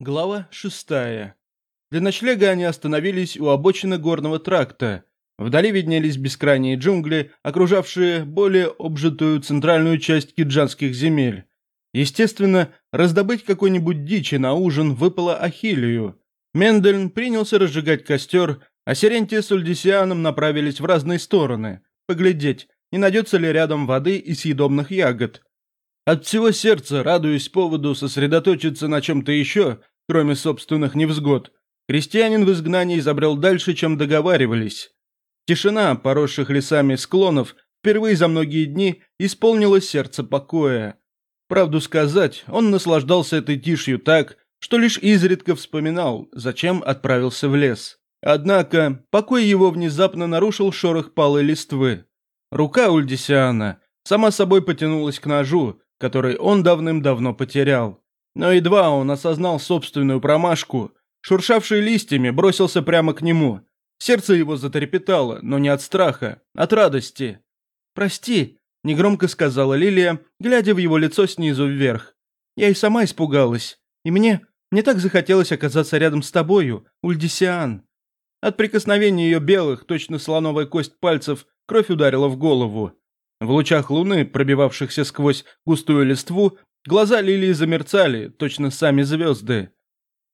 Глава шестая. Для ночлега они остановились у обочины горного тракта. Вдали виднелись бескрайние джунгли, окружавшие более обжитую центральную часть киджанских земель. Естественно, раздобыть какой-нибудь дичи на ужин выпало Ахилию. Мендельн принялся разжигать костер, а Серентия с Ульдисианом направились в разные стороны, поглядеть, не найдется ли рядом воды и съедобных ягод. От всего сердца, радуясь поводу сосредоточиться на чем-то еще, кроме собственных невзгод, крестьянин в изгнании забрел дальше, чем договаривались. Тишина, поросших лесами склонов, впервые за многие дни исполнила сердце покоя. Правду сказать, он наслаждался этой тишью так, что лишь изредка вспоминал, зачем отправился в лес. Однако, покой его внезапно нарушил шорох палой листвы. Рука Ульдисиана сама собой потянулась к ножу, который он давным-давно потерял. Но едва он осознал собственную промашку, шуршавший листьями бросился прямо к нему. Сердце его затрепетало, но не от страха, от радости. «Прости», – негромко сказала Лилия, глядя в его лицо снизу вверх. «Я и сама испугалась. И мне, мне так захотелось оказаться рядом с тобою, Ульдисиан». От прикосновения ее белых, точно слоновая кость пальцев, кровь ударила в голову. В лучах луны, пробивавшихся сквозь густую листву, глаза Лилии замерцали, точно сами звезды.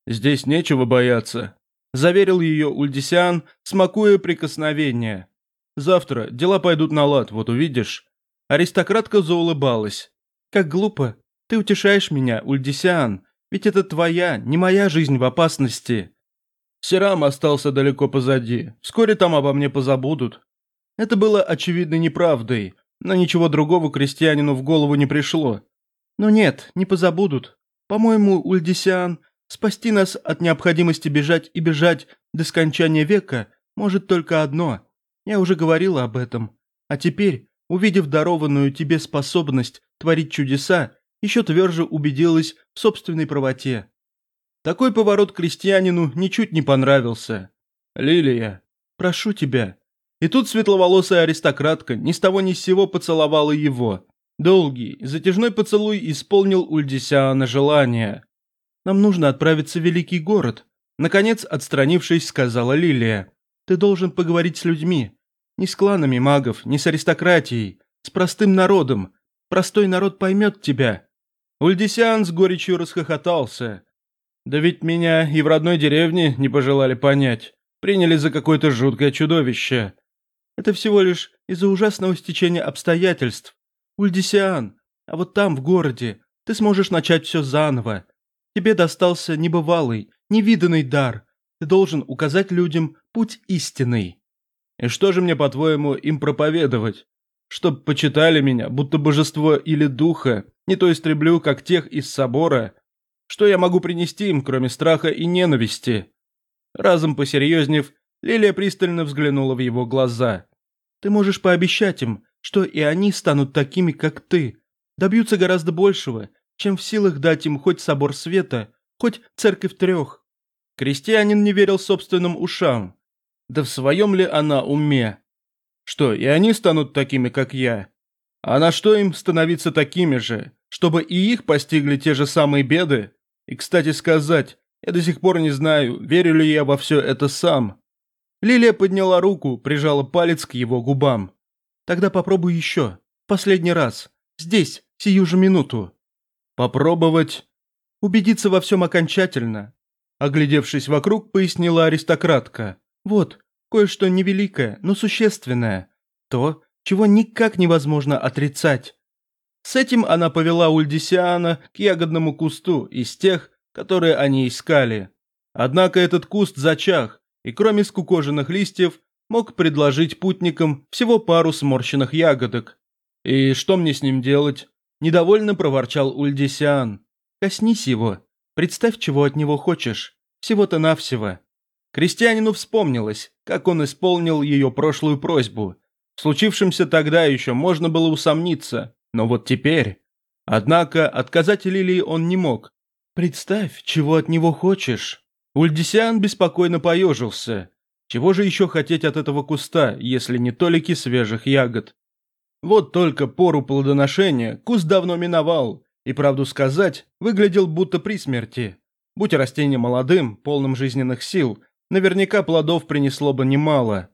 «Здесь нечего бояться», – заверил ее Ульдисиан, смакуя прикосновение. «Завтра дела пойдут на лад, вот увидишь». Аристократка заулыбалась. «Как глупо. Ты утешаешь меня, Ульдисиан, ведь это твоя, не моя жизнь в опасности». Серам остался далеко позади. Вскоре там обо мне позабудут. Это было очевидно неправдой, но ничего другого крестьянину в голову не пришло. «Ну нет, не позабудут. По-моему, Ульдисиан, спасти нас от необходимости бежать и бежать до скончания века может только одно. Я уже говорила об этом. А теперь, увидев дарованную тебе способность творить чудеса, еще тверже убедилась в собственной правоте». Такой поворот крестьянину ничуть не понравился. «Лилия, прошу тебя, и тут светловолосая аристократка ни с того ни с сего поцеловала его. Долгий, затяжной поцелуй исполнил Ульдисиана желание. «Нам нужно отправиться в великий город», – наконец, отстранившись, сказала Лилия. «Ты должен поговорить с людьми. Не с кланами магов, не с аристократией, с простым народом. Простой народ поймет тебя». Ульдисиан с горечью расхохотался. «Да ведь меня и в родной деревне не пожелали понять. Приняли за какое-то жуткое чудовище. Это всего лишь из-за ужасного стечения обстоятельств. Ульдисиан, а вот там, в городе, ты сможешь начать все заново. Тебе достался небывалый, невиданный дар. Ты должен указать людям путь истинный. И что же мне, по-твоему, им проповедовать? Чтоб почитали меня, будто божество или духа, не то истреблю, как тех из собора. Что я могу принести им, кроме страха и ненависти? Разом посерьезнев, Лилия пристально взглянула в его глаза. «Ты можешь пообещать им, что и они станут такими, как ты. Добьются гораздо большего, чем в силах дать им хоть собор света, хоть церковь трех». Крестьянин не верил собственным ушам. Да в своем ли она уме? Что, и они станут такими, как я? А на что им становиться такими же? Чтобы и их постигли те же самые беды? И, кстати сказать, я до сих пор не знаю, верю ли я во все это сам. Лилия подняла руку, прижала палец к его губам. «Тогда попробуй еще. Последний раз. Здесь, сию же минуту». «Попробовать?» «Убедиться во всем окончательно». Оглядевшись вокруг, пояснила аристократка. «Вот, кое-что невеликое, но существенное. То, чего никак невозможно отрицать». С этим она повела Ульдисиана к ягодному кусту из тех, которые они искали. Однако этот куст зачах, и кроме скукоженных листьев мог предложить путникам всего пару сморщенных ягодок. «И что мне с ним делать?» – недовольно проворчал Ульдисиан. «Коснись его. Представь, чего от него хочешь. Всего-то навсего». Крестьянину вспомнилось, как он исполнил ее прошлую просьбу. В случившемся тогда еще можно было усомниться, но вот теперь... Однако отказать Лилии он не мог. «Представь, чего от него хочешь». Ульдисиан беспокойно поежился. Чего же еще хотеть от этого куста, если не толики свежих ягод? Вот только пору плодоношения куст давно миновал, и, правду сказать, выглядел будто при смерти. Будь растение молодым, полным жизненных сил, наверняка плодов принесло бы немало.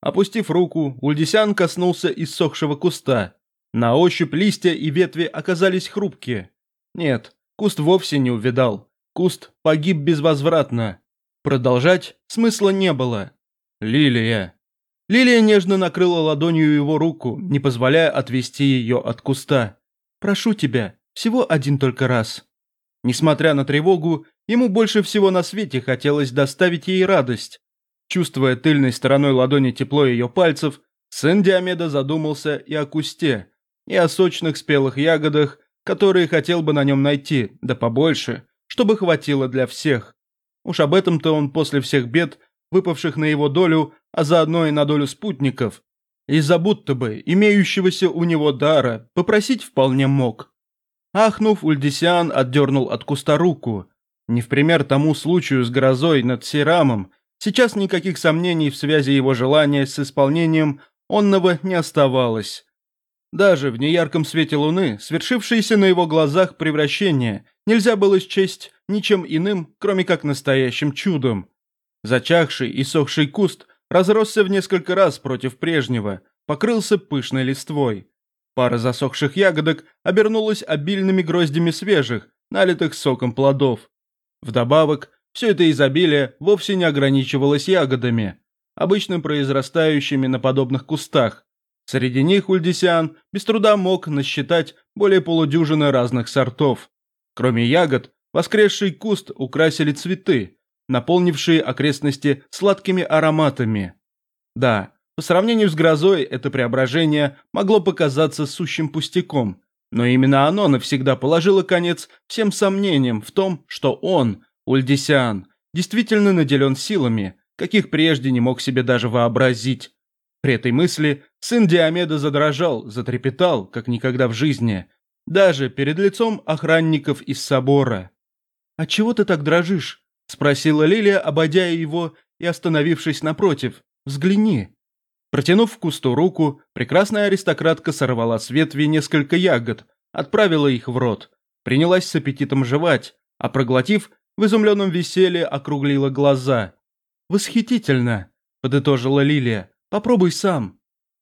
Опустив руку, Ульдисян коснулся иссохшего куста. На ощупь листья и ветви оказались хрупкие. Нет, куст вовсе не увидал. Куст погиб безвозвратно. Продолжать смысла не было. Лилия. Лилия нежно накрыла ладонью его руку, не позволяя отвести ее от куста. «Прошу тебя, всего один только раз». Несмотря на тревогу, ему больше всего на свете хотелось доставить ей радость. Чувствуя тыльной стороной ладони тепло ее пальцев, сын Диомеда задумался и о кусте, и о сочных спелых ягодах, которые хотел бы на нем найти, да побольше, чтобы хватило для всех. Уж об этом-то он после всех бед, выпавших на его долю, а заодно и на долю спутников, из-за будто бы имеющегося у него дара, попросить вполне мог. Ахнув, Ульдисиан отдернул от куста руку. Не в пример тому случаю с грозой над Сирамом, сейчас никаких сомнений в связи его желания с исполнением онного не оставалось. Даже в неярком свете луны, свершившееся на его глазах превращение, нельзя было счесть ничем иным, кроме как настоящим чудом. Зачахший и сохший куст разросся в несколько раз против прежнего, покрылся пышной листвой. Пара засохших ягодок обернулась обильными гроздями свежих, налитых соком плодов. Вдобавок, все это изобилие вовсе не ограничивалось ягодами, обычно произрастающими на подобных кустах. Среди них Ульдисиан без труда мог насчитать более полудюжины разных сортов. Кроме ягод, воскресший куст украсили цветы, наполнившие окрестности сладкими ароматами. Да, по сравнению с грозой это преображение могло показаться сущим пустяком, но именно оно навсегда положило конец всем сомнениям в том, что он, Ульдисиан, действительно наделен силами, каких прежде не мог себе даже вообразить. При этой мысли сын Диомеда задрожал, затрепетал, как никогда в жизни, даже перед лицом охранников из собора. «А чего ты так дрожишь?» – спросила Лилия, обойдя его и остановившись напротив. «Взгляни». Протянув в кусту руку, прекрасная аристократка сорвала с ветви несколько ягод, отправила их в рот, принялась с аппетитом жевать, а проглотив, в изумленном веселье округлила глаза. «Восхитительно!» – подытожила Лилия. «Попробуй сам».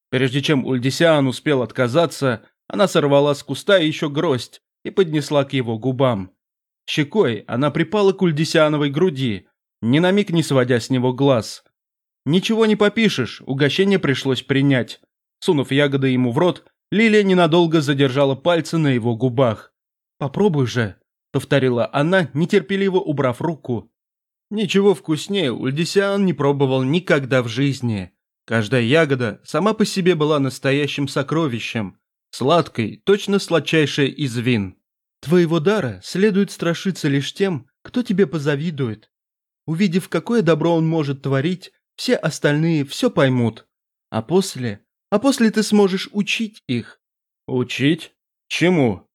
Прежде чем Ульдисиан успел отказаться, она сорвала с куста еще гроздь и поднесла к его губам. Щекой она припала к Ульдисиановой груди, ни на миг не сводя с него глаз. Ничего не попишешь, угощение пришлось принять. Сунув ягоды ему в рот, Лилия ненадолго задержала пальцы на его губах. «Попробуй же», — повторила она, нетерпеливо убрав руку. Ничего вкуснее Ульдисиан не пробовал никогда в жизни. Каждая ягода сама по себе была настоящим сокровищем, сладкой, точно сладчайшая из вин. Твоего дара следует страшиться лишь тем, кто тебе позавидует. Увидев, какое добро он может творить, все остальные все поймут. А после... А после ты сможешь учить их. Учить? Чему?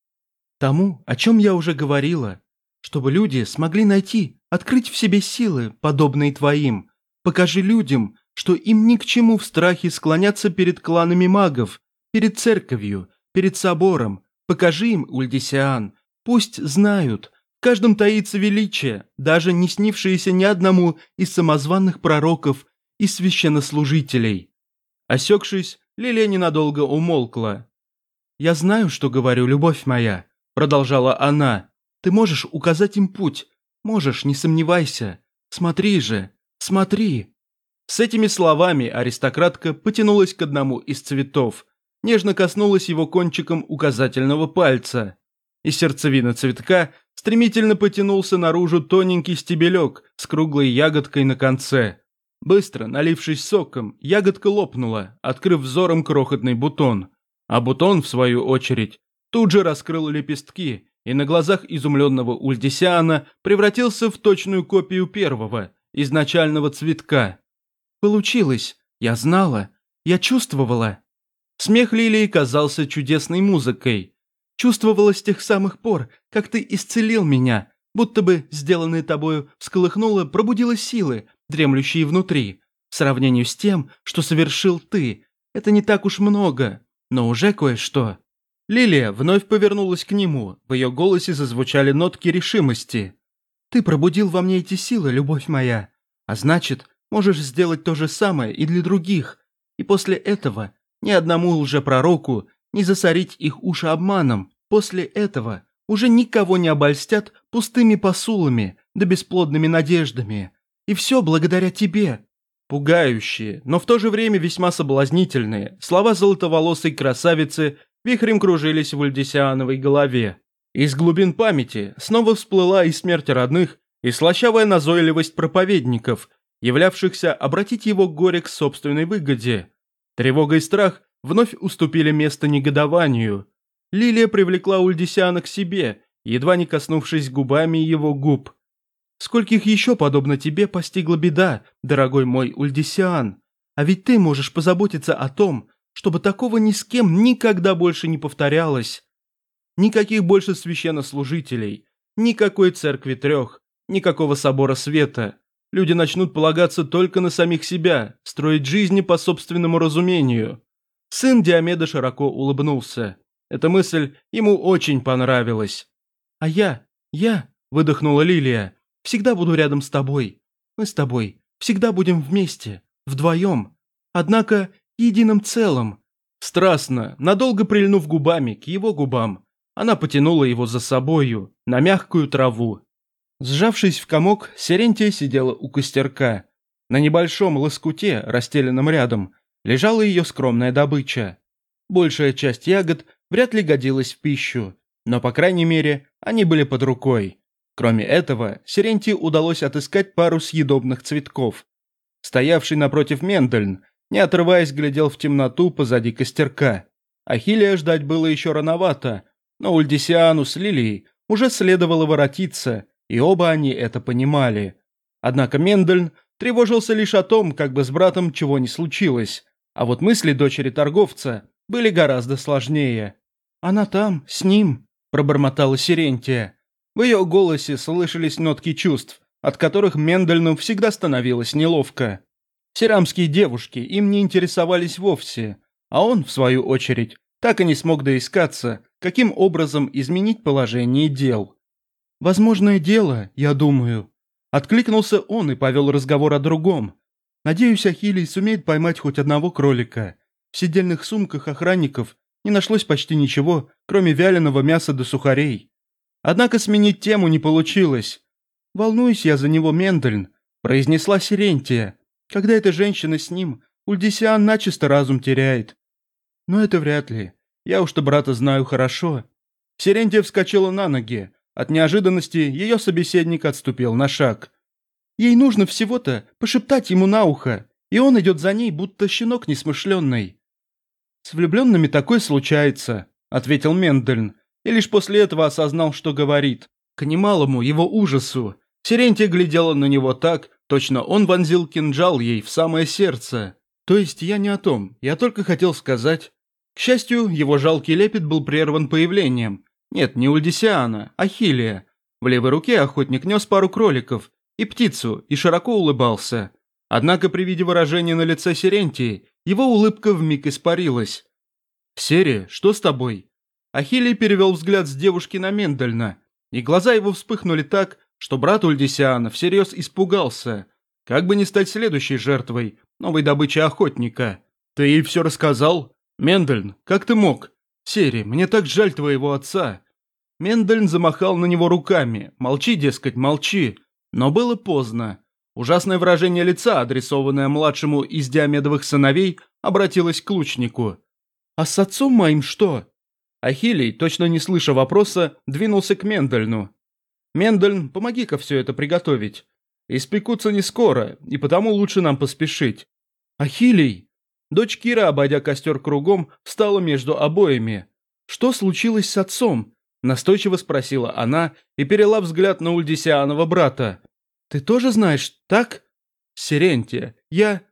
Тому, о чем я уже говорила. Чтобы люди смогли найти, открыть в себе силы, подобные твоим. Покажи людям, что им ни к чему в страхе склоняться перед кланами магов, перед церковью, перед собором, Покажи им, Ульдисиан, пусть знают, в каждом таится величие, даже не снившееся ни одному из самозванных пророков и священнослужителей». Осекшись, Лилия ненадолго умолкла. «Я знаю, что говорю, любовь моя», – продолжала она. «Ты можешь указать им путь, можешь, не сомневайся. Смотри же, смотри». С этими словами аристократка потянулась к одному из цветов – нежно коснулась его кончиком указательного пальца. Из сердцевины цветка стремительно потянулся наружу тоненький стебелек с круглой ягодкой на конце. Быстро, налившись соком, ягодка лопнула, открыв взором крохотный бутон. А бутон, в свою очередь, тут же раскрыл лепестки и на глазах изумленного Ульдисиана превратился в точную копию первого, изначального цветка. «Получилось! Я знала! Я чувствовала!» Смех Лилии казался чудесной музыкой. Чувствовалось с тех самых пор, как ты исцелил меня, будто бы сделанное тобою всколыхнуло, пробудило силы, дремлющие внутри. В сравнении с тем, что совершил ты, это не так уж много, но уже кое-что. Лилия вновь повернулась к нему, в ее голосе зазвучали нотки решимости. Ты пробудил во мне эти силы, любовь моя. А значит, можешь сделать то же самое и для других. И после этого ни одному лжепророку не засорить их уши обманом. После этого уже никого не обольстят пустыми посулами да бесплодными надеждами. И все благодаря тебе. Пугающие, но в то же время весьма соблазнительные, слова золотоволосой красавицы вихрем кружились в Ульдисиановой голове. Из глубин памяти снова всплыла и смерть родных, и слащавая назойливость проповедников, являвшихся обратить его горе к собственной выгоде. Тревога и страх вновь уступили место негодованию. Лилия привлекла Ульдисиана к себе, едва не коснувшись губами его губ. Скольких еще, подобно тебе, постигла беда, дорогой мой Ульдисиан? А ведь ты можешь позаботиться о том, чтобы такого ни с кем никогда больше не повторялось. Никаких больше священнослужителей, никакой церкви трех, никакого собора света. Люди начнут полагаться только на самих себя, строить жизни по собственному разумению. Сын Диомеда широко улыбнулся. Эта мысль ему очень понравилась. «А я, я», – выдохнула Лилия, Всегда буду рядом с тобой. Мы с тобой всегда будем вместе, вдвоем. Однако единым целым». Страстно, надолго прильнув губами к его губам, она потянула его за собою, на мягкую траву. Сжавшись в комок, Серентия сидела у костерка. На небольшом лоскуте, расстеленном рядом, лежала ее скромная добыча. Большая часть ягод вряд ли годилась в пищу, но, по крайней мере, они были под рукой. Кроме этого, Серенти удалось отыскать пару съедобных цветков. Стоявший напротив Мендельн, не отрываясь, глядел в темноту позади костерка. Ахиллея ждать было еще рановато, но Ульдисиану с Лилией уже следовало воротиться, и оба они это понимали. Однако Мендельн тревожился лишь о том, как бы с братом чего не случилось, а вот мысли дочери торговца были гораздо сложнее. «Она там, с ним», – пробормотала Сирентия. В ее голосе слышались нотки чувств, от которых Мендельну всегда становилось неловко. Серамские девушки им не интересовались вовсе, а он, в свою очередь, так и не смог доискаться, каким образом изменить положение дел. «Возможное дело, я думаю». Откликнулся он и повел разговор о другом. «Надеюсь, Ахилий сумеет поймать хоть одного кролика. В сидельных сумках охранников не нашлось почти ничего, кроме вяленого мяса до сухарей. Однако сменить тему не получилось. «Волнуюсь я за него, Мендельн», – произнесла Сирентия. «Когда эта женщина с ним, Ульдисиан начисто разум теряет». «Но это вряд ли. Я уж-то брата знаю хорошо». Сирентия вскочила на ноги. От неожиданности ее собеседник отступил на шаг. «Ей нужно всего-то пошептать ему на ухо, и он идет за ней, будто щенок несмышленный». «С влюбленными такое случается», – ответил Мендельн и лишь после этого осознал, что говорит. К немалому его ужасу, Сирентия глядела на него так, точно он вонзил кинжал ей в самое сердце. То есть я не о том, я только хотел сказать... К счастью, его жалкий лепет был прерван появлением. Нет, не Ульдисиана, а Хилия. В левой руке охотник нес пару кроликов и птицу, и широко улыбался. Однако при виде выражения на лице Сирентии, его улыбка вмиг испарилась. «Серия, что с тобой?» Ахилий перевел взгляд с девушки на Мендельна, и глаза его вспыхнули так, что брат Ульдисиана всерьез испугался, как бы не стать следующей жертвой новой добычи охотника. «Ты ей все рассказал? Мендельн, как ты мог? Сери, мне так жаль твоего отца». Мендельн замахал на него руками. «Молчи, дескать, молчи». Но было поздно. Ужасное выражение лица, адресованное младшему из Диамедовых сыновей, обратилось к лучнику. «А с отцом моим что?» Ахилий, точно не слыша вопроса, двинулся к Мендельну. «Мендельн, помоги-ка все это приготовить. Испекутся не скоро, и потому лучше нам поспешить». «Ахилий!» Дочь Кира, обойдя костер кругом, встала между обоими. «Что случилось с отцом?» Настойчиво спросила она и перела взгляд на Ульдисианова брата. «Ты тоже знаешь, так?» «Сирентия, я...»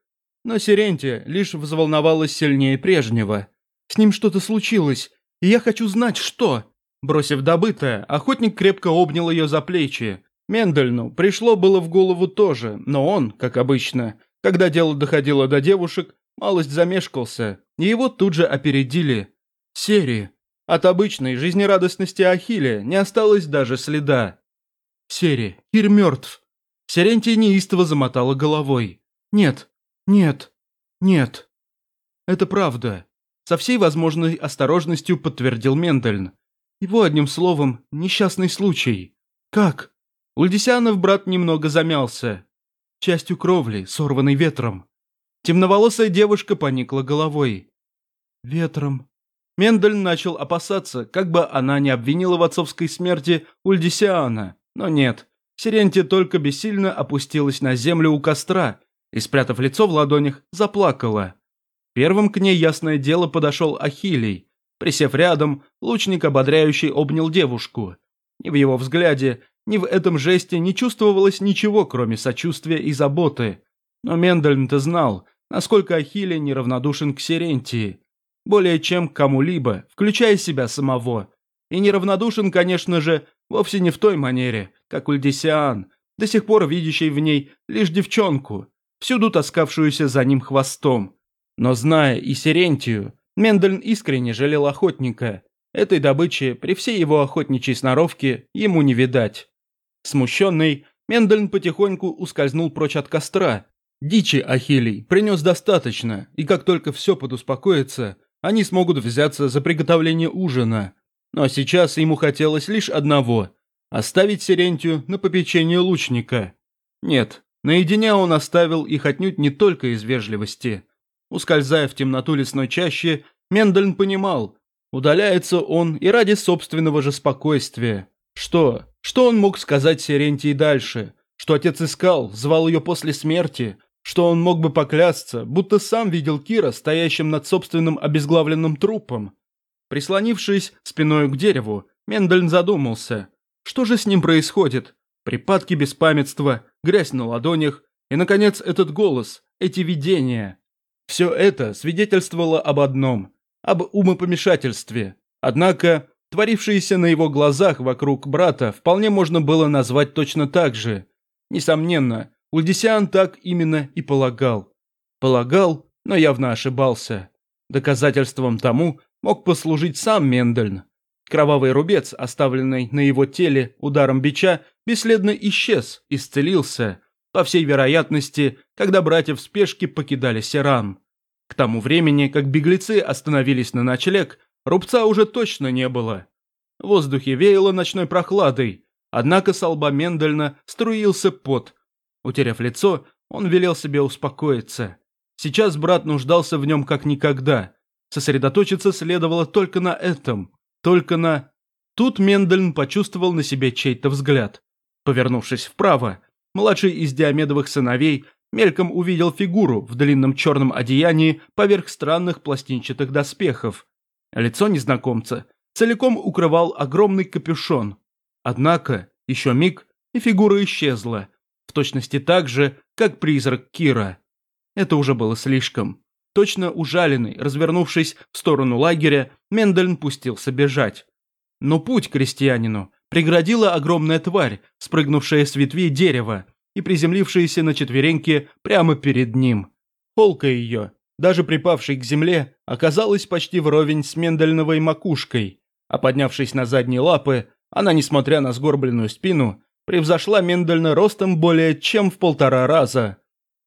Но Сирентия лишь взволновалась сильнее прежнего. «С ним что-то случилось, и я хочу знать, что...» Бросив добытое, охотник крепко обнял ее за плечи. Мендельну пришло было в голову тоже, но он, как обычно, когда дело доходило до девушек, малость замешкался, и его тут же опередили. Серии. От обычной жизнерадостности Ахилля не осталось даже следа. Сери, Кир мертв. Серентия неистово замотала головой. Нет, нет, нет. Это правда. Со всей возможной осторожностью подтвердил Мендельн. Его одним словом, несчастный случай. Как? Ульдисянов брат немного замялся. Частью кровли, сорванной ветром. Темноволосая девушка поникла головой. Ветром. Мендель начал опасаться, как бы она не обвинила в отцовской смерти Ульдисиана. Но нет. Сиренти только бессильно опустилась на землю у костра и, спрятав лицо в ладонях, заплакала. Первым к ней, ясное дело, подошел Ахилий. Присев рядом, лучник ободряющий обнял девушку. Ни в его взгляде, ни в этом жесте не чувствовалось ничего, кроме сочувствия и заботы. Но Мендельн-то знал, насколько Ахилий неравнодушен к Сирентии. Более чем кому-либо, включая себя самого. И неравнодушен, конечно же, вовсе не в той манере, как Ульдисиан, до сих пор видящий в ней лишь девчонку, всюду таскавшуюся за ним хвостом. Но зная и Сирентию, Мендельн искренне жалел охотника. Этой добычи при всей его охотничьей сноровке ему не видать. Смущенный, Мендельн потихоньку ускользнул прочь от костра. Дичи Ахилий принес достаточно, и как только все подуспокоится, они смогут взяться за приготовление ужина. Но сейчас ему хотелось лишь одного – оставить Сирентию на попечение лучника. Нет, наедине он оставил их отнюдь не только из вежливости. Ускользая в темноту лесной чащи, Мендельн понимал, удаляется он и ради собственного же спокойствия. Что? Что он мог сказать Сирентии дальше? Что отец искал, звал ее после смерти? Что он мог бы поклясться, будто сам видел Кира, стоящим над собственным обезглавленным трупом? Прислонившись спиной к дереву, Мендельн задумался. Что же с ним происходит? Припадки беспамятства, грязь на ладонях и, наконец, этот голос, эти видения. Все это свидетельствовало об одном – об умопомешательстве. Однако, творившееся на его глазах вокруг брата вполне можно было назвать точно так же. Несомненно, Ульдисиан так именно и полагал. Полагал, но явно ошибался. Доказательством тому мог послужить сам Мендельн. Кровавый рубец, оставленный на его теле ударом бича, бесследно исчез, исцелился, по всей вероятности, когда братья в спешке покидали Серан. К тому времени, как беглецы остановились на ночлег, рубца уже точно не было. В воздухе веяло ночной прохладой, однако с лба Мендельна струился пот, Утеряв лицо, он велел себе успокоиться. Сейчас брат нуждался в нем как никогда. Сосредоточиться следовало только на этом. Только на... Тут Мендельн почувствовал на себе чей-то взгляд. Повернувшись вправо, младший из Диомедовых сыновей мельком увидел фигуру в длинном черном одеянии поверх странных пластинчатых доспехов. Лицо незнакомца целиком укрывал огромный капюшон. Однако, еще миг, и фигура исчезла, в точности так же, как призрак Кира. Это уже было слишком. Точно ужаленный, развернувшись в сторону лагеря, Мендельн пустился бежать. Но путь крестьянину преградила огромная тварь, спрыгнувшая с ветви дерева и приземлившаяся на четвереньки прямо перед ним. Полка ее, даже припавшей к земле, оказалась почти вровень с Мендельновой макушкой, а поднявшись на задние лапы, она, несмотря на сгорбленную спину, превзошла Мендельна ростом более чем в полтора раза.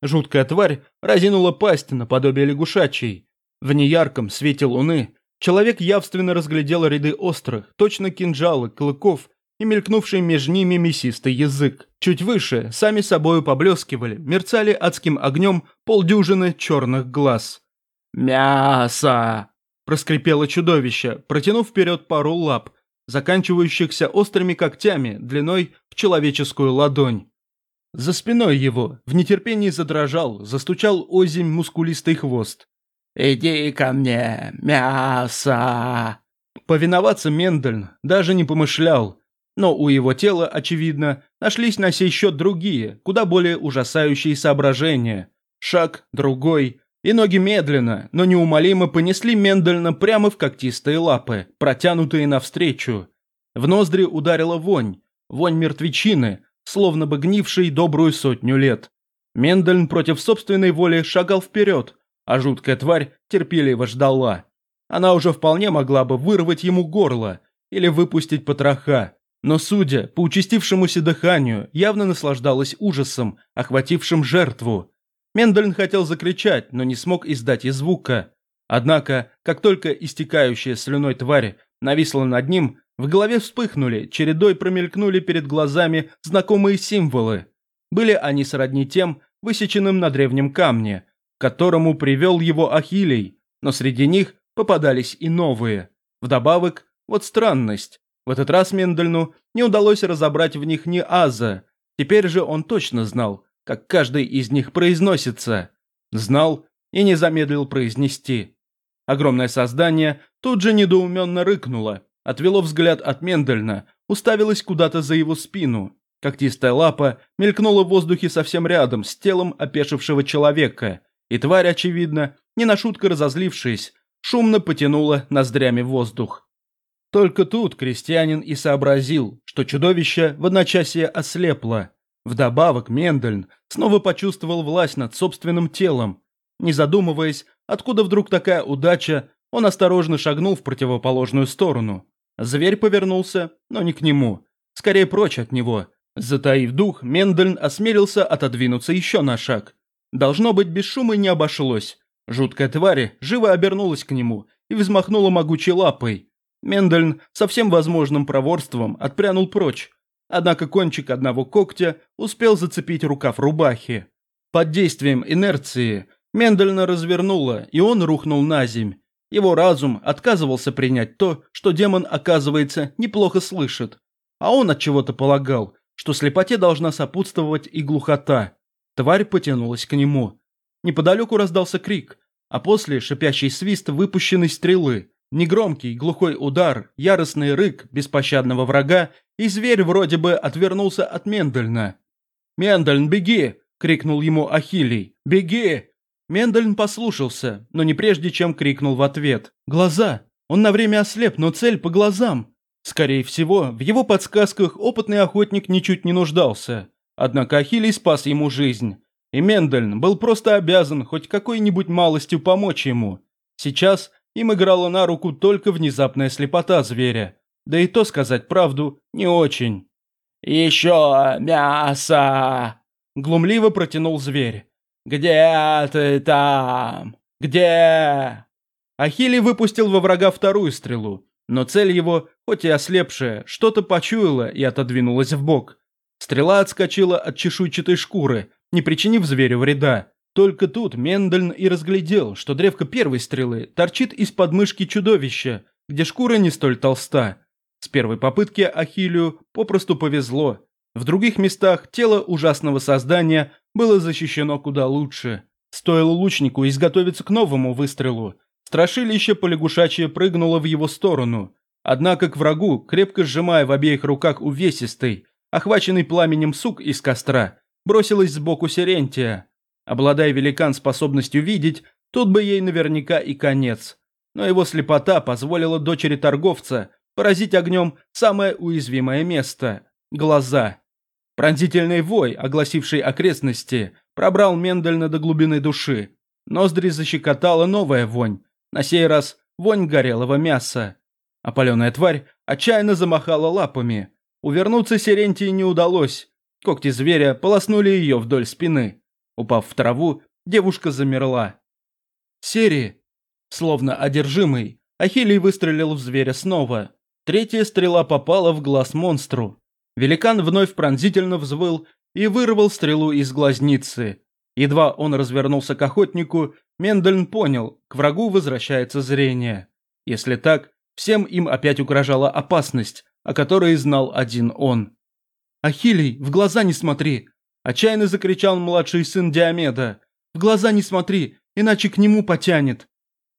Жуткая тварь разинула пасть наподобие лягушачьей. В неярком свете луны человек явственно разглядел ряды острых, точно кинжалы, клыков и мелькнувший между ними мясистый язык. Чуть выше, сами собою поблескивали, мерцали адским огнем полдюжины черных глаз. «Мясо!» – проскрипело чудовище, протянув вперед пару лап – заканчивающихся острыми когтями длиной в человеческую ладонь. За спиной его в нетерпении задрожал, застучал озимь мускулистый хвост. «Иди ко мне, мясо!» Повиноваться Мендельн даже не помышлял, но у его тела, очевидно, нашлись на сей счет другие, куда более ужасающие соображения. Шаг, другой, и ноги медленно, но неумолимо понесли Мендельна прямо в когтистые лапы, протянутые навстречу. В ноздри ударила вонь, вонь мертвечины, словно бы гнившей добрую сотню лет. Мендельн против собственной воли шагал вперед, а жуткая тварь терпеливо ждала. Она уже вполне могла бы вырвать ему горло или выпустить потроха. но, судя по участившемуся дыханию, явно наслаждалась ужасом, охватившим жертву. Мендельн хотел закричать, но не смог издать и звука. Однако, как только истекающая слюной тварь нависла над ним, в голове вспыхнули, чередой промелькнули перед глазами знакомые символы. Были они сродни тем, высеченным на древнем камне, к которому привел его Ахилий, но среди них попадались и новые. Вдобавок, вот странность. В этот раз Мендельну не удалось разобрать в них ни аза. Теперь же он точно знал, как каждый из них произносится. Знал и не замедлил произнести. Огромное создание тут же недоуменно рыкнуло, отвело взгляд от Мендельна, уставилось куда-то за его спину. Когтистая лапа мелькнула в воздухе совсем рядом с телом опешившего человека, и тварь, очевидно, не на шутку разозлившись, шумно потянула ноздрями воздух. Только тут крестьянин и сообразил, что чудовище в одночасье ослепло. Вдобавок Мендельн снова почувствовал власть над собственным телом. Не задумываясь, откуда вдруг такая удача, он осторожно шагнул в противоположную сторону. Зверь повернулся, но не к нему, скорее прочь от него. Затаив дух, Мендельн осмелился отодвинуться еще на шаг. Должно быть, без шума не обошлось. Жуткая тварь живо обернулась к нему и взмахнула могучей лапой. Мендельн со всем возможным проворством отпрянул прочь, однако кончик одного когтя успел зацепить рукав рубахи. Под действием инерции Мендельна развернула, и он рухнул на земь. Его разум отказывался принять то, что демон, оказывается, неплохо слышит. А он от чего-то полагал, что слепоте должна сопутствовать и глухота. Тварь потянулась к нему. Неподалеку раздался крик, а после шипящий свист выпущенной стрелы. Негромкий, глухой удар, яростный рык беспощадного врага, и зверь вроде бы отвернулся от Мендельна. «Мендельн, беги!» – крикнул ему Ахилий. «Беги!» Мендельн послушался, но не прежде, чем крикнул в ответ. «Глаза! Он на время ослеп, но цель по глазам!» Скорее всего, в его подсказках опытный охотник ничуть не нуждался. Однако Ахилий спас ему жизнь. И Мендельн был просто обязан хоть какой-нибудь малостью помочь ему. Сейчас им играла на руку только внезапная слепота зверя. Да и то, сказать правду, не очень. «Еще мясо!» Глумливо протянул зверь. «Где ты там? Где?» Ахилли выпустил во врага вторую стрелу, но цель его, хоть и ослепшая, что-то почуяла и отодвинулась в бок. Стрела отскочила от чешуйчатой шкуры, не причинив зверю вреда. Только тут Мендельн и разглядел, что древко первой стрелы торчит из подмышки чудовища, где шкура не столь толста. С первой попытки Ахилию попросту повезло. В других местах тело ужасного создания было защищено куда лучше. Стоило лучнику изготовиться к новому выстрелу. Страшилище полягушачье прыгнуло в его сторону. Однако к врагу, крепко сжимая в обеих руках увесистый, охваченный пламенем сук из костра, бросилась сбоку Серентия. Обладая великан способностью видеть, тут бы ей наверняка и конец. Но его слепота позволила дочери торговца поразить огнем самое уязвимое место – глаза. Пронзительный вой, огласивший окрестности, пробрал Мендельна до глубины души. Ноздри защекотала новая вонь, на сей раз вонь горелого мяса. Опаленная тварь отчаянно замахала лапами. Увернуться Серентии не удалось. Когти зверя полоснули ее вдоль спины. Упав в траву, девушка замерла. Серии. Словно одержимый, Ахилий выстрелил в зверя снова. Третья стрела попала в глаз монстру. Великан вновь пронзительно взвыл и вырвал стрелу из глазницы. Едва он развернулся к охотнику, Мендельн понял, к врагу возвращается зрение. Если так, всем им опять угрожала опасность, о которой знал один он. «Ахилий, в глаза не смотри!» – отчаянно закричал младший сын Диомеда. «В глаза не смотри, иначе к нему потянет!»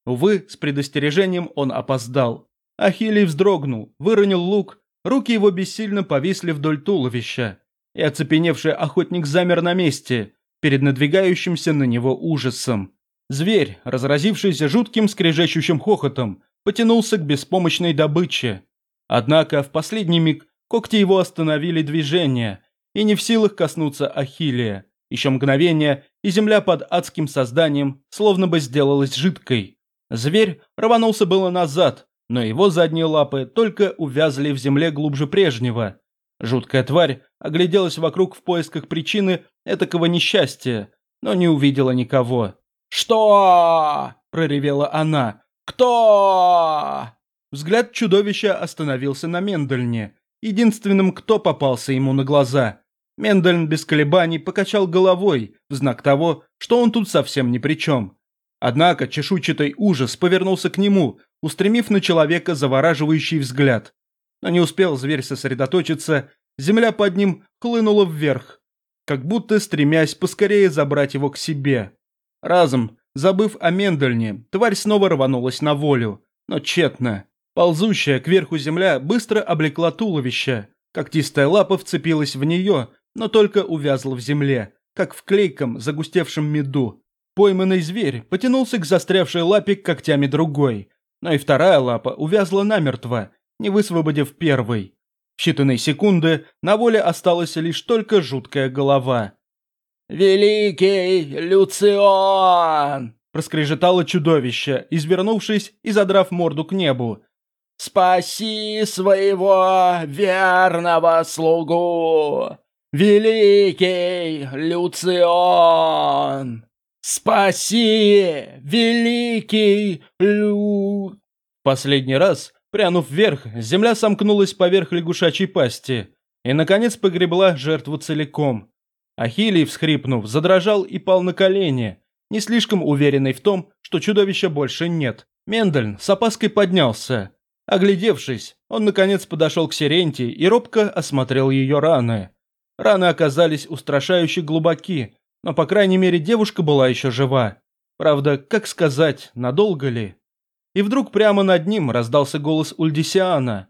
Увы, с предостережением он опоздал. Ахилий вздрогнул, выронил лук Руки его бессильно повисли вдоль туловища, и оцепеневший охотник замер на месте, перед надвигающимся на него ужасом. Зверь, разразившийся жутким скрежещущим хохотом, потянулся к беспомощной добыче. Однако в последний миг когти его остановили движение, и не в силах коснуться Ахиллия. Еще мгновение, и земля под адским созданием словно бы сделалась жидкой. Зверь рванулся было назад, но его задние лапы только увязли в земле глубже прежнего. Жуткая тварь огляделась вокруг в поисках причины этакого несчастья, но не увидела никого. «Что?» – проревела она. «Кто?» Взгляд чудовища остановился на Мендельне, единственным, кто попался ему на глаза. Мендельн без колебаний покачал головой в знак того, что он тут совсем ни при чем. Однако чешуйчатый ужас повернулся к нему, устремив на человека завораживающий взгляд. Но не успел зверь сосредоточиться, земля под ним хлынула вверх, как будто стремясь поскорее забрать его к себе. Разом, забыв о Мендельне, тварь снова рванулась на волю, но тщетно. Ползущая кверху земля быстро облекла туловище, когтистая лапа вцепилась в нее, но только увязла в земле, как в клейком загустевшем меду. Пойманный зверь потянулся к застрявшей лапе когтями другой, но и вторая лапа увязла намертво, не высвободив первой. В считанные секунды на воле осталась лишь только жуткая голова. «Великий Люцион!» – проскрежетало чудовище, извернувшись и задрав морду к небу. «Спаси своего верного слугу! Великий Люцион!» «Спаси, великий Лю...» Последний раз, прянув вверх, земля сомкнулась поверх лягушачьей пасти и, наконец, погребла жертву целиком. Ахилий, всхрипнув, задрожал и пал на колени, не слишком уверенный в том, что чудовища больше нет. Мендельн с опаской поднялся. Оглядевшись, он, наконец, подошел к Сиренте и робко осмотрел ее раны. Раны оказались устрашающе глубоки, но, по крайней мере, девушка была еще жива. Правда, как сказать, надолго ли? И вдруг прямо над ним раздался голос Ульдисиана.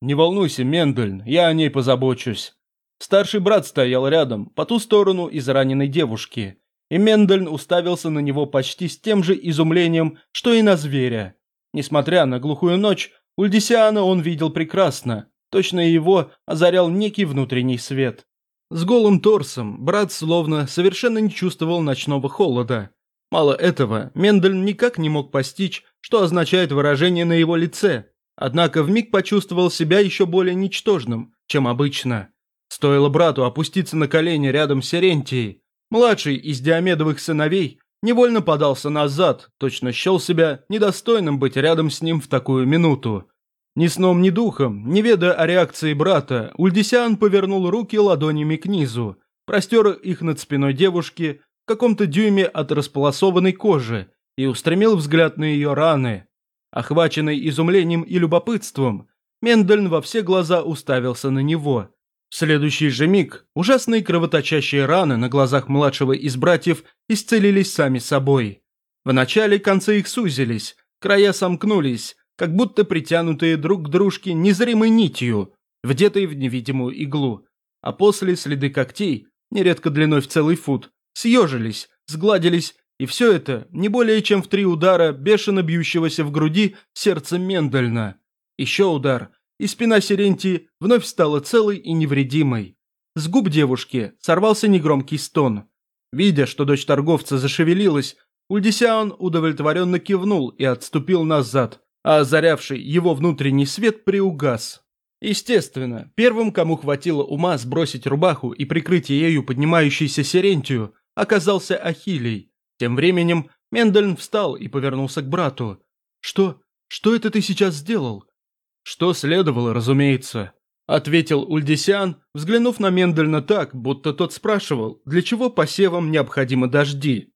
«Не волнуйся, Мендельн, я о ней позабочусь». Старший брат стоял рядом, по ту сторону израненной девушки, и Мендельн уставился на него почти с тем же изумлением, что и на зверя. Несмотря на глухую ночь, Ульдисиана он видел прекрасно, точно его озарял некий внутренний свет. С голым торсом брат словно совершенно не чувствовал ночного холода. Мало этого, Мендель никак не мог постичь, что означает выражение на его лице, однако вмиг почувствовал себя еще более ничтожным, чем обычно. Стоило брату опуститься на колени рядом с Серентией, младший из Диомедовых сыновей невольно подался назад, точно счел себя недостойным быть рядом с ним в такую минуту. Ни сном, ни духом, не ведая о реакции брата, Ульдисиан повернул руки ладонями к низу, простер их над спиной девушки в каком-то дюйме от располосованной кожи и устремил взгляд на ее раны. Охваченный изумлением и любопытством, Мендельн во все глаза уставился на него. В следующий же миг ужасные кровоточащие раны на глазах младшего из братьев исцелились сами собой. Вначале концы их сузились, края сомкнулись, как будто притянутые друг к дружке незримой нитью, вдетой в невидимую иглу, а после следы когтей, нередко длиной в целый фут, съежились, сгладились, и все это не более чем в три удара бешено бьющегося в груди сердца Мендельна. Еще удар, и спина Сирентии вновь стала целой и невредимой. С губ девушки сорвался негромкий стон. Видя, что дочь торговца зашевелилась, Ульдисиан удовлетворенно кивнул и отступил назад, а озарявший его внутренний свет приугас. Естественно, первым, кому хватило ума сбросить рубаху и прикрыть ею поднимающуюся Сирентию, оказался Ахилий. Тем временем Мендельн встал и повернулся к брату. «Что? Что это ты сейчас сделал?» «Что следовало, разумеется», — ответил Ульдисиан, взглянув на Мендельна так, будто тот спрашивал, для чего посевам необходимы дожди.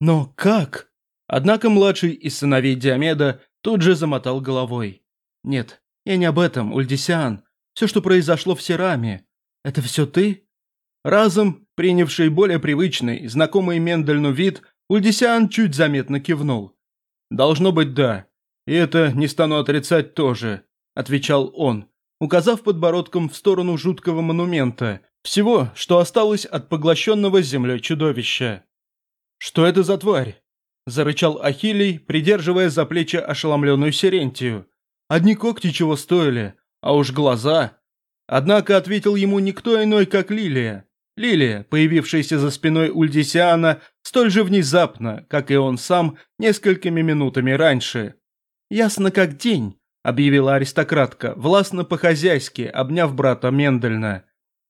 «Но как?» Однако младший из сыновей Диомеда Тут же замотал головой. «Нет, я не об этом, Ульдисиан. Все, что произошло в Сераме. Это все ты?» Разом, принявший более привычный, знакомый Мендельну вид, Ульдисиан чуть заметно кивнул. «Должно быть, да. И это не стану отрицать тоже», – отвечал он, указав подбородком в сторону жуткого монумента, всего, что осталось от поглощенного землей чудовища. «Что это за тварь?» – зарычал Ахилий, придерживая за плечи ошеломленную Сирентию. «Одни когти чего стоили, а уж глаза!» Однако ответил ему никто иной, как Лилия. Лилия, появившаяся за спиной Ульдисиана столь же внезапно, как и он сам, несколькими минутами раньше. «Ясно как день», – объявила аристократка, властно по-хозяйски, обняв брата Мендельна.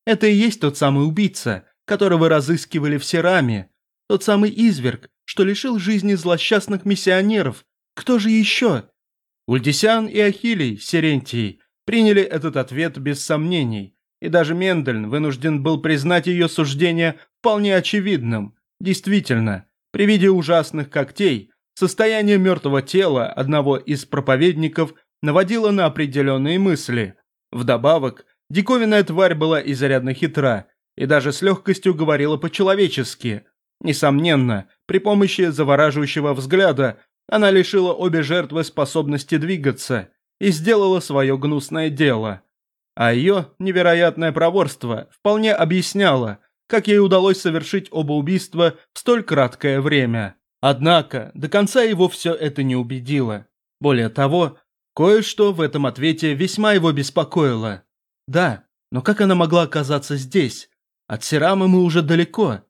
«Это и есть тот самый убийца, которого разыскивали в Сераме, тот самый изверг, что лишил жизни злосчастных миссионеров. Кто же еще?» Ульдисян и Ахилий, Серентий, приняли этот ответ без сомнений, и даже Мендельн вынужден был признать ее суждение вполне очевидным. Действительно, при виде ужасных когтей, состояние мертвого тела одного из проповедников наводило на определенные мысли. Вдобавок, диковинная тварь была изрядно хитра и даже с легкостью говорила по-человечески. Несомненно, при помощи завораживающего взгляда она лишила обе жертвы способности двигаться и сделала свое гнусное дело. А ее невероятное проворство вполне объясняло, как ей удалось совершить оба убийства в столь краткое время. Однако, до конца его все это не убедило. Более того, кое-что в этом ответе весьма его беспокоило. Да, но как она могла оказаться здесь? От Серамы мы уже далеко.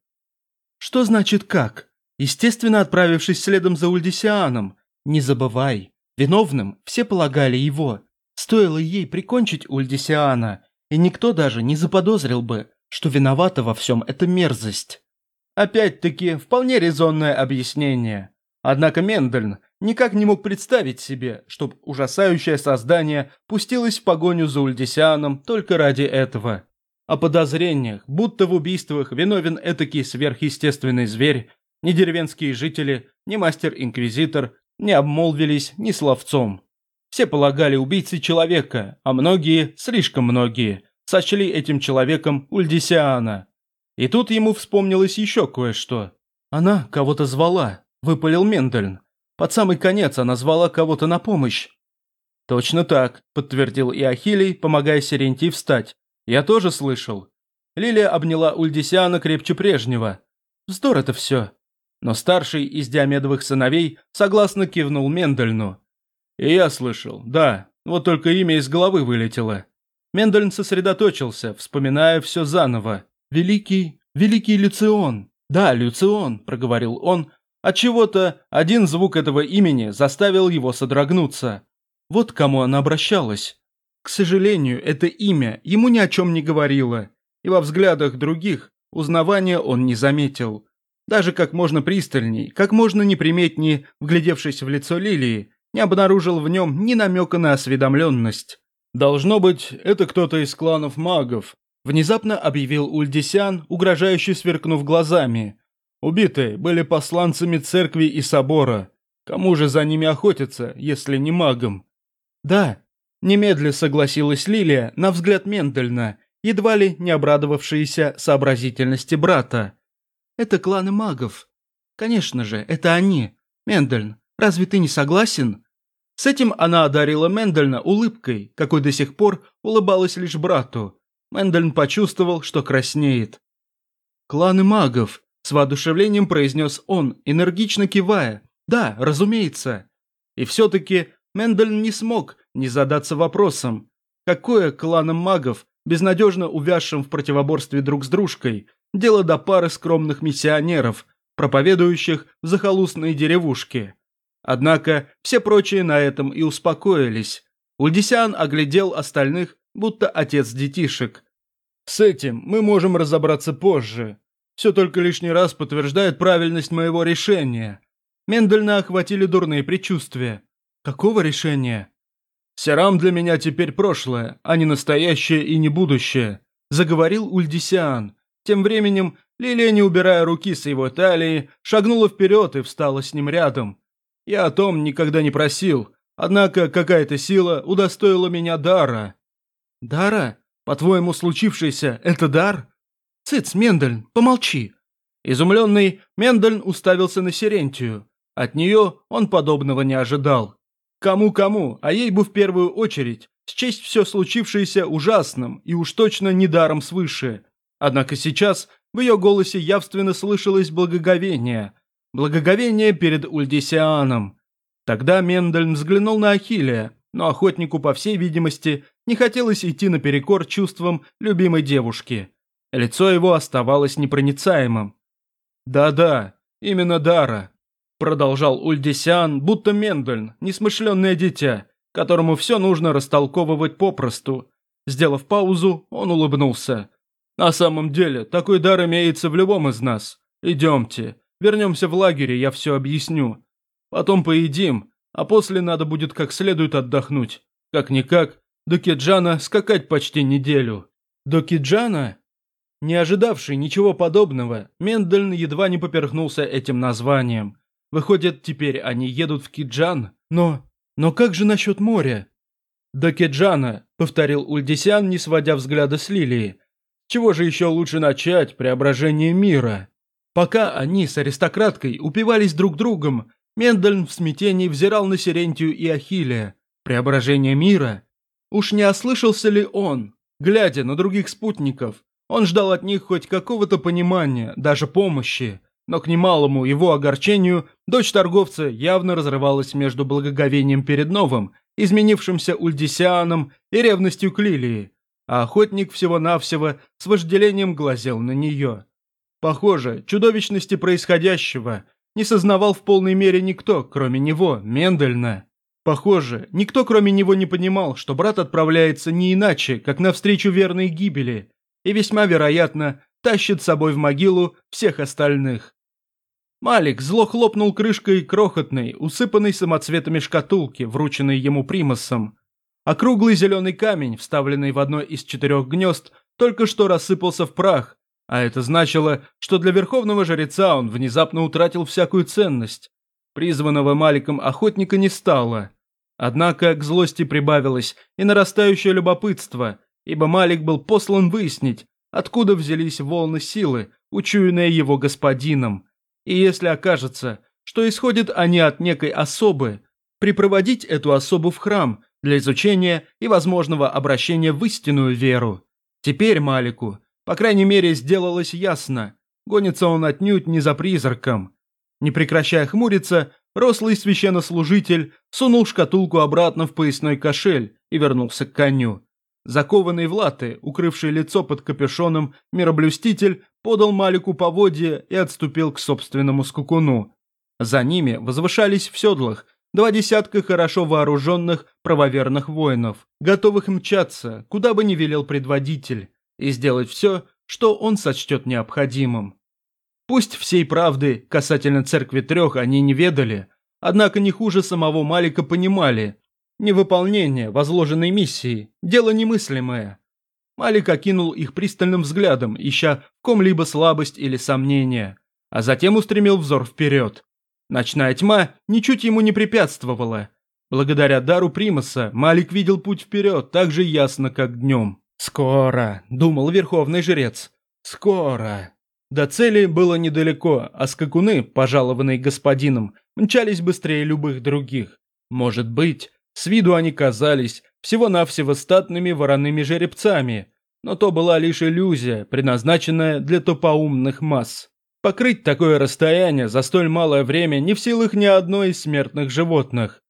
Что значит как? Естественно, отправившись следом за Ульдисианом. Не забывай, виновным все полагали его. Стоило ей прикончить Ульдисиана, и никто даже не заподозрил бы, что виновата во всем эта мерзость. Опять-таки, вполне резонное объяснение. Однако Мендельн никак не мог представить себе, чтоб ужасающее создание пустилось в погоню за Ульдисианом только ради этого. О подозрениях, будто в убийствах виновен этакий сверхъестественный зверь, ни деревенские жители, ни мастер-инквизитор не обмолвились ни словцом. Все полагали убийцей человека, а многие, слишком многие, сочли этим человеком Ульдисиана. И тут ему вспомнилось еще кое-что. Она кого-то звала, выпалил Мендельн. Под самый конец она звала кого-то на помощь. «Точно так», – подтвердил и Ахилий, помогая Серентий встать. «Я тоже слышал». Лилия обняла Ульдисиана крепче прежнего. «Вздор это все. Но старший из Диамедовых сыновей согласно кивнул Мендельну. «И я слышал, да, вот только имя из головы вылетело». Мендельн сосредоточился, вспоминая все заново. «Великий, великий Люцион». «Да, Люцион», – проговорил он. Отчего-то один звук этого имени заставил его содрогнуться. Вот к кому она обращалась. К сожалению, это имя ему ни о чем не говорило, и во взглядах других узнавания он не заметил. Даже как можно пристальней, как можно неприметнее, вглядевшись в лицо Лилии, не обнаружил в нем ни намека на осведомленность. «Должно быть, это кто-то из кланов магов», – внезапно объявил Ульдисян, угрожающе сверкнув глазами. «Убитые были посланцами церкви и собора. Кому же за ними охотиться, если не магом?» «Да», – немедля согласилась Лилия на взгляд Мендельна, едва ли не обрадовавшаяся сообразительности брата. Это кланы магов. Конечно же, это они. Мендельн, разве ты не согласен? С этим она одарила Мендельна улыбкой, какой до сих пор улыбалась лишь брату. Мендельн почувствовал, что краснеет. «Кланы магов», – с воодушевлением произнес он, энергично кивая. «Да, разумеется». И все-таки Мендельн не смог не задаться вопросом, какое кланам магов, безнадежно увязшим в противоборстве друг с дружкой, дело до пары скромных миссионеров, проповедующих в захолустной деревушке. Однако все прочие на этом и успокоились. Ульдисян оглядел остальных, будто отец детишек. «С этим мы можем разобраться позже. Все только лишний раз подтверждает правильность моего решения. Мендельна охватили дурные предчувствия. Какого решения? Серам для меня теперь прошлое, а не настоящее и не будущее», заговорил Ульдисиан, тем временем Лилия, не убирая руки с его талии, шагнула вперед и встала с ним рядом. Я о том никогда не просил, однако какая-то сила удостоила меня дара. Дара? По-твоему, случившееся – это дар? Цыц, Мендельн, помолчи. Изумленный, Мендельн уставился на Сирентию. От нее он подобного не ожидал. Кому-кому, а ей бы в первую очередь счесть все случившееся ужасным и уж точно не даром свыше. Однако сейчас в ее голосе явственно слышалось благоговение. Благоговение перед Ульдисианом. Тогда Мендельн взглянул на Ахиллея, но охотнику, по всей видимости, не хотелось идти наперекор чувствам любимой девушки. Лицо его оставалось непроницаемым. «Да-да, именно Дара. Продолжал Ульдисиан, будто Мендельн, несмышленное дитя, которому все нужно растолковывать попросту. Сделав паузу, он улыбнулся. «На самом деле, такой дар имеется в любом из нас. Идемте, вернемся в лагерь, я все объясню. Потом поедим, а после надо будет как следует отдохнуть. Как-никак, до Киджана скакать почти неделю». «До Киджана?» Не ожидавший ничего подобного, Мендельн едва не поперхнулся этим названием. Выходит, теперь они едут в Киджан? Но... но как же насчет моря? «До Киджана», — повторил Ульдисян, не сводя взгляда с Лилии. «Чего же еще лучше начать преображение мира?» Пока они с аристократкой упивались друг другом, Мендельн в смятении взирал на Сирентию и Ахиллея. Преображение мира? Уж не ослышался ли он? Глядя на других спутников, он ждал от них хоть какого-то понимания, даже помощи. Но к немалому его огорчению, дочь торговца явно разрывалась между благоговением перед новым, изменившимся Ульдисианом и ревностью к Лилии, а охотник всего-навсего с вожделением глазел на нее. Похоже, чудовищности происходящего не сознавал в полной мере никто, кроме него, Мендельна. Похоже, никто кроме него не понимал, что брат отправляется не иначе, как навстречу верной гибели, и весьма вероятно тащит с собой в могилу всех остальных. Малик зло хлопнул крышкой крохотной, усыпанной самоцветами шкатулки, врученной ему примасом. Округлый зеленый камень, вставленный в одно из четырех гнезд, только что рассыпался в прах, а это значило, что для верховного жреца он внезапно утратил всякую ценность. Призванного Маликом охотника не стало. Однако к злости прибавилось и нарастающее любопытство, ибо Малик был послан выяснить, откуда взялись волны силы, учуянные его господином, и если окажется, что исходят они от некой особы, припроводить эту особу в храм для изучения и возможного обращения в истинную веру. Теперь Малику, по крайней мере, сделалось ясно, гонится он отнюдь не за призраком. Не прекращая хмуриться, рослый священнослужитель сунул шкатулку обратно в поясной кошель и вернулся к коню. Закованный в латы, укрывший лицо под капюшоном, мироблюститель подал Малику поводья и отступил к собственному скукуну. За ними возвышались в седлах два десятка хорошо вооруженных правоверных воинов, готовых мчаться, куда бы ни велел предводитель, и сделать все, что он сочтет необходимым. Пусть всей правды касательно церкви трех они не ведали, однако не хуже самого Малика понимали, Невыполнение возложенной миссии – дело немыслимое. Малик окинул их пристальным взглядом, ища ком-либо слабость или сомнение, а затем устремил взор вперед. Ночная тьма ничуть ему не препятствовала. Благодаря дару Примаса Малик видел путь вперед так же ясно, как днем. «Скоро», – думал верховный жрец, – «скоро». До цели было недалеко, а скакуны, пожалованные господином, мчались быстрее любых других. Может быть, с виду они казались всего-навсего статными вороными жеребцами, но то была лишь иллюзия, предназначенная для тупоумных масс. Покрыть такое расстояние за столь малое время не в силах ни одной из смертных животных.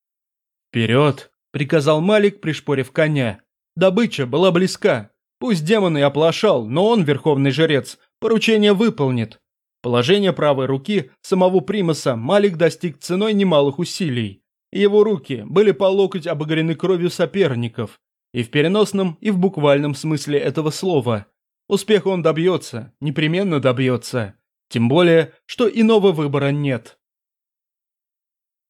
«Вперед!» – приказал Малик, пришпорив коня. Добыча была близка. Пусть демон и оплошал, но он, верховный жрец, поручение выполнит. Положение правой руки самого примаса Малик достиг ценой немалых усилий. Его руки были по локоть обогрены кровью соперников, и в переносном, и в буквальном смысле этого слова. Успеха он добьется, непременно добьется. Тем более, что иного выбора нет.